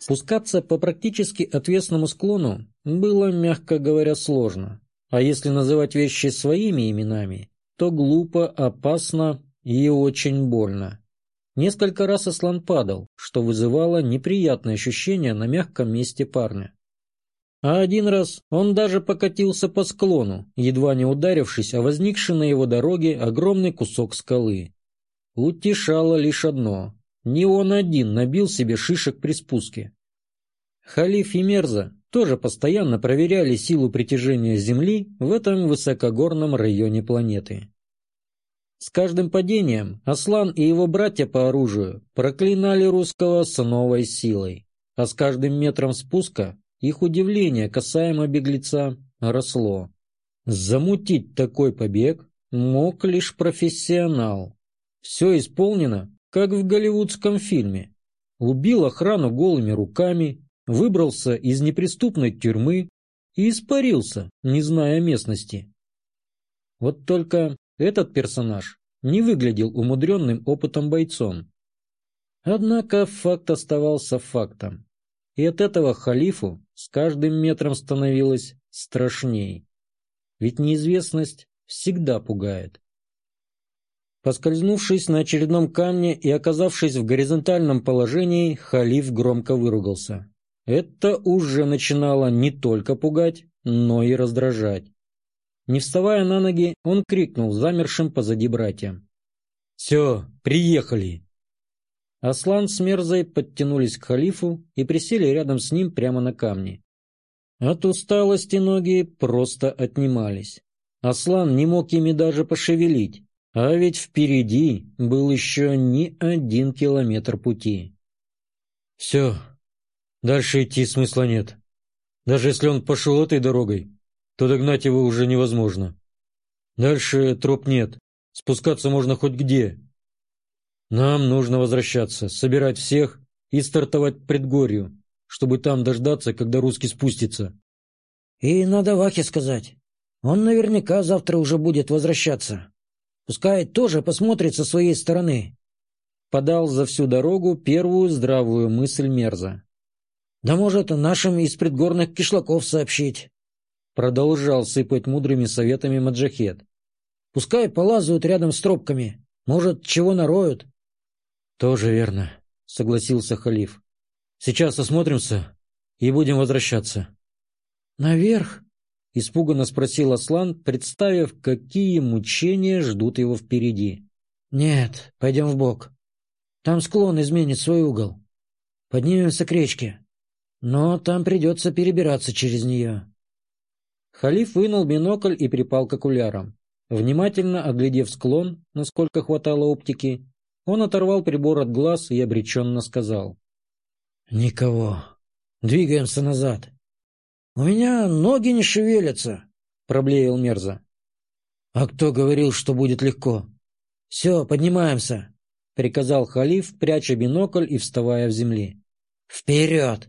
Спускаться по практически отвесному склону было, мягко говоря, сложно. А если называть вещи своими именами, то глупо, опасно и очень больно. Несколько раз Аслан падал, что вызывало неприятное ощущение на мягком месте парня. А один раз он даже покатился по склону, едва не ударившись о возникший на его дороге огромный кусок скалы. Утешало лишь одно – не он один набил себе шишек при спуске. Халиф и Мерза тоже постоянно проверяли силу притяжения Земли в этом высокогорном районе планеты. С каждым падением Аслан и его братья по оружию проклинали русского с новой силой, а с каждым метром спуска их удивление касаемо беглеца росло. Замутить такой побег мог лишь профессионал. Все исполнено, как в голливудском фильме. Убил охрану голыми руками, выбрался из неприступной тюрьмы и испарился, не зная местности. Вот только этот персонаж не выглядел умудренным опытом бойцом. Однако факт оставался фактом. И от этого халифу с каждым метром становилось страшней. Ведь неизвестность всегда пугает. Поскользнувшись на очередном камне и оказавшись в горизонтальном положении, халиф громко выругался. Это уже начинало не только пугать, но и раздражать. Не вставая на ноги, он крикнул замершим позади братьям. «Все, приехали!» Аслан с Мерзой подтянулись к халифу и присели рядом с ним прямо на камни. От усталости ноги просто отнимались. Аслан не мог ими даже пошевелить, а ведь впереди был еще не один километр пути. «Все, дальше идти смысла нет. Даже если он пошел этой дорогой, то догнать его уже невозможно. Дальше троп нет, спускаться можно хоть где, нам нужно возвращаться, собирать всех и стартовать предгорью, чтобы там дождаться, когда русский спустится. И надо Вахе сказать. Он наверняка завтра уже будет возвращаться. Пускай тоже посмотрит со своей стороны. Подал за всю дорогу первую здравую мысль Мерза. Да может, нашим из предгорных кишлаков сообщить. Продолжал сыпать мудрыми советами Маджахет. Пускай полазают рядом с тропками. Может, чего нароют. «Тоже верно», — согласился халиф. «Сейчас осмотримся и будем возвращаться». «Наверх?» — испуганно спросил Аслан, представив, какие мучения ждут его впереди. «Нет, пойдем в бок. Там склон изменит свой угол. Поднимемся к речке. Но там придется перебираться через нее». Халиф вынул бинокль и припал к окулярам. Внимательно оглядев склон, насколько хватало оптики, он оторвал прибор от глаз и обреченно сказал. «Никого. Двигаемся назад». «У меня ноги не шевелятся», — проблеял Мерза. «А кто говорил, что будет легко?» «Все, поднимаемся», — приказал халиф, пряча бинокль и вставая в земли. «Вперед!»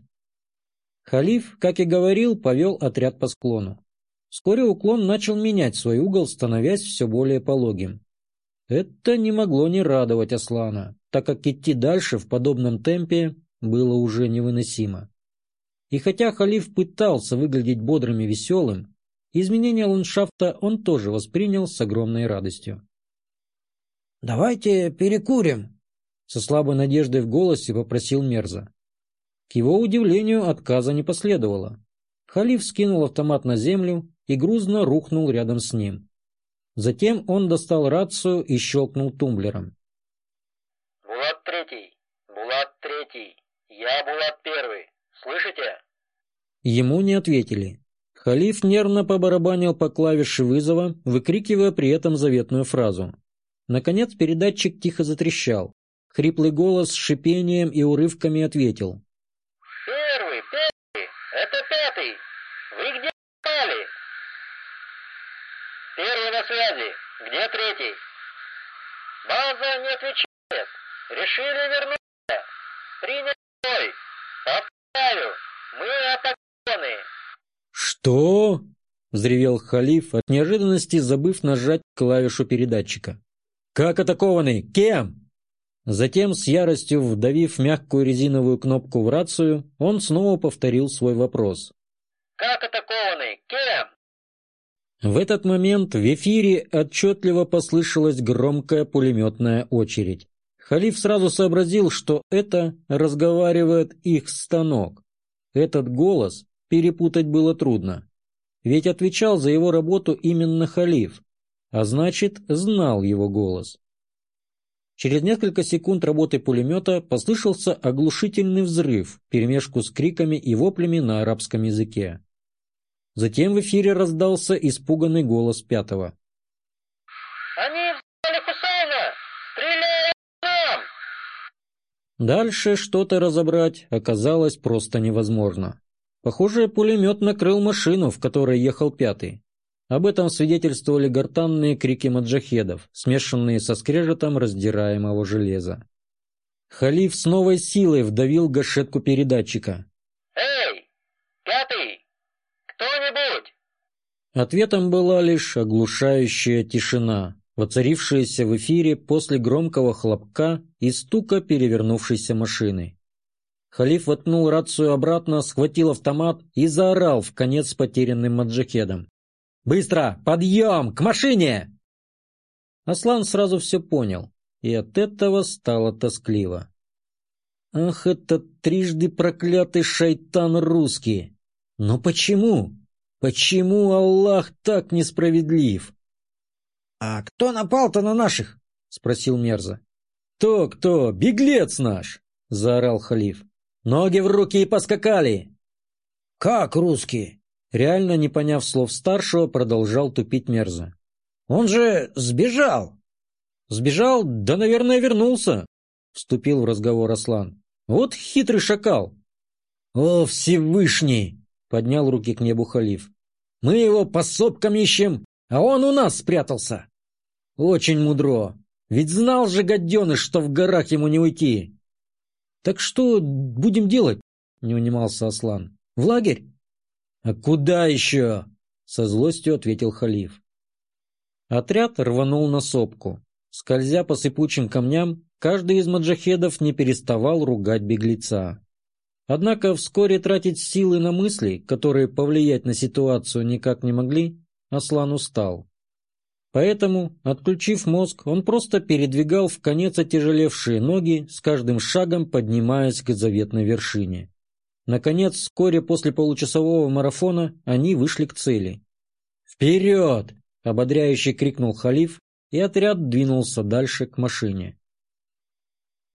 Халиф, как и говорил, повел отряд по склону. Вскоре уклон начал менять свой угол, становясь все более пологим. Это не могло не радовать Аслана, так как идти дальше в подобном темпе было уже невыносимо. И хотя халиф пытался выглядеть бодрым и веселым, изменение ландшафта он тоже воспринял с огромной радостью. «Давайте перекурим», — со слабой надеждой в голосе попросил Мерза. К его удивлению отказа не последовало. Халиф скинул автомат на землю и грузно рухнул рядом с ним. Затем он достал рацию и щелкнул тумблером. «Булат Третий! Булат Третий! Я Булат Первый! Слышите?» Ему не ответили. Халиф нервно побарабанил по клавише вызова, выкрикивая при этом заветную фразу. Наконец передатчик тихо затрещал. Хриплый голос с шипением и урывками ответил. «Первый, пятый! Это пятый! Вы где попали?» Первый на связи. Где третий? База не отвечает. Решили вернуться. Принял бой. Повторяю, мы атакованы. Что? Взревел халиф от неожиданности, забыв нажать клавишу передатчика. Как атакованы? Кем? Затем, с яростью вдавив мягкую резиновую кнопку в рацию, он снова повторил свой вопрос. «Как атакованы? Кем?» В этот момент в эфире отчетливо послышалась громкая пулеметная очередь. Халиф сразу сообразил, что это разговаривает их станок. Этот голос перепутать было трудно. Ведь отвечал за его работу именно Халиф, а значит, знал его голос. Через несколько секунд работы пулемета послышался оглушительный взрыв, перемешку с криками и воплями на арабском языке. Затем в эфире раздался испуганный голос пятого. «Они взяли Хусейна! Стреляют нам!» Дальше что-то разобрать оказалось просто невозможно. Похоже, пулемет накрыл машину, в которой ехал пятый. Об этом свидетельствовали гортанные крики маджахедов, смешанные со скрежетом раздираемого железа. Халиф с новой силой вдавил гашетку передатчика. «Эй, пятый! Кто-нибудь!» Ответом была лишь оглушающая тишина, воцарившаяся в эфире после громкого хлопка и стука перевернувшейся машины. Халиф воткнул рацию обратно, схватил автомат и заорал в конец потерянным маджахедом. Быстро! Подъем! К машине!» Аслан сразу все понял, и от этого стало тоскливо. «Ах, этот трижды проклятый шайтан русский! Но почему? Почему Аллах так несправедлив?» «А кто напал-то на наших?» — спросил Мерза. «Кто-кто? Беглец наш!» — заорал халиф. «Ноги в руки и поскакали!» «Как русские?» Реально не поняв слов старшего, продолжал тупить мерзо. «Он же сбежал!» «Сбежал? Да, наверное, вернулся!» Вступил в разговор Аслан. «Вот хитрый шакал!» «О, Всевышний!» — поднял руки к небу халиф. «Мы его по сопкам ищем, а он у нас спрятался!» «Очень мудро! Ведь знал же гаденыш, что в горах ему не уйти!» «Так что будем делать?» — не унимался Аслан. «В лагерь?» «А куда еще?» — со злостью ответил халиф. Отряд рванул на сопку. Скользя по сыпучим камням, каждый из маджахедов не переставал ругать беглеца. Однако вскоре тратить силы на мысли, которые повлиять на ситуацию никак не могли, Аслан устал. Поэтому, отключив мозг, он просто передвигал в конец отяжелевшие ноги, с каждым шагом поднимаясь к заветной вершине. Наконец, вскоре после получасового марафона они вышли к цели. «Вперед!» — ободряюще крикнул халиф, и отряд двинулся дальше к машине.